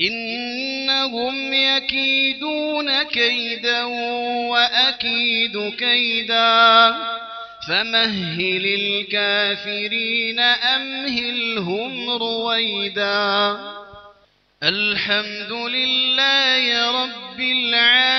إنهم يكيدون كيدا وأكيد كيدا فمهل الكافرين أمهلهم رويدا الحمد لله رب العالمين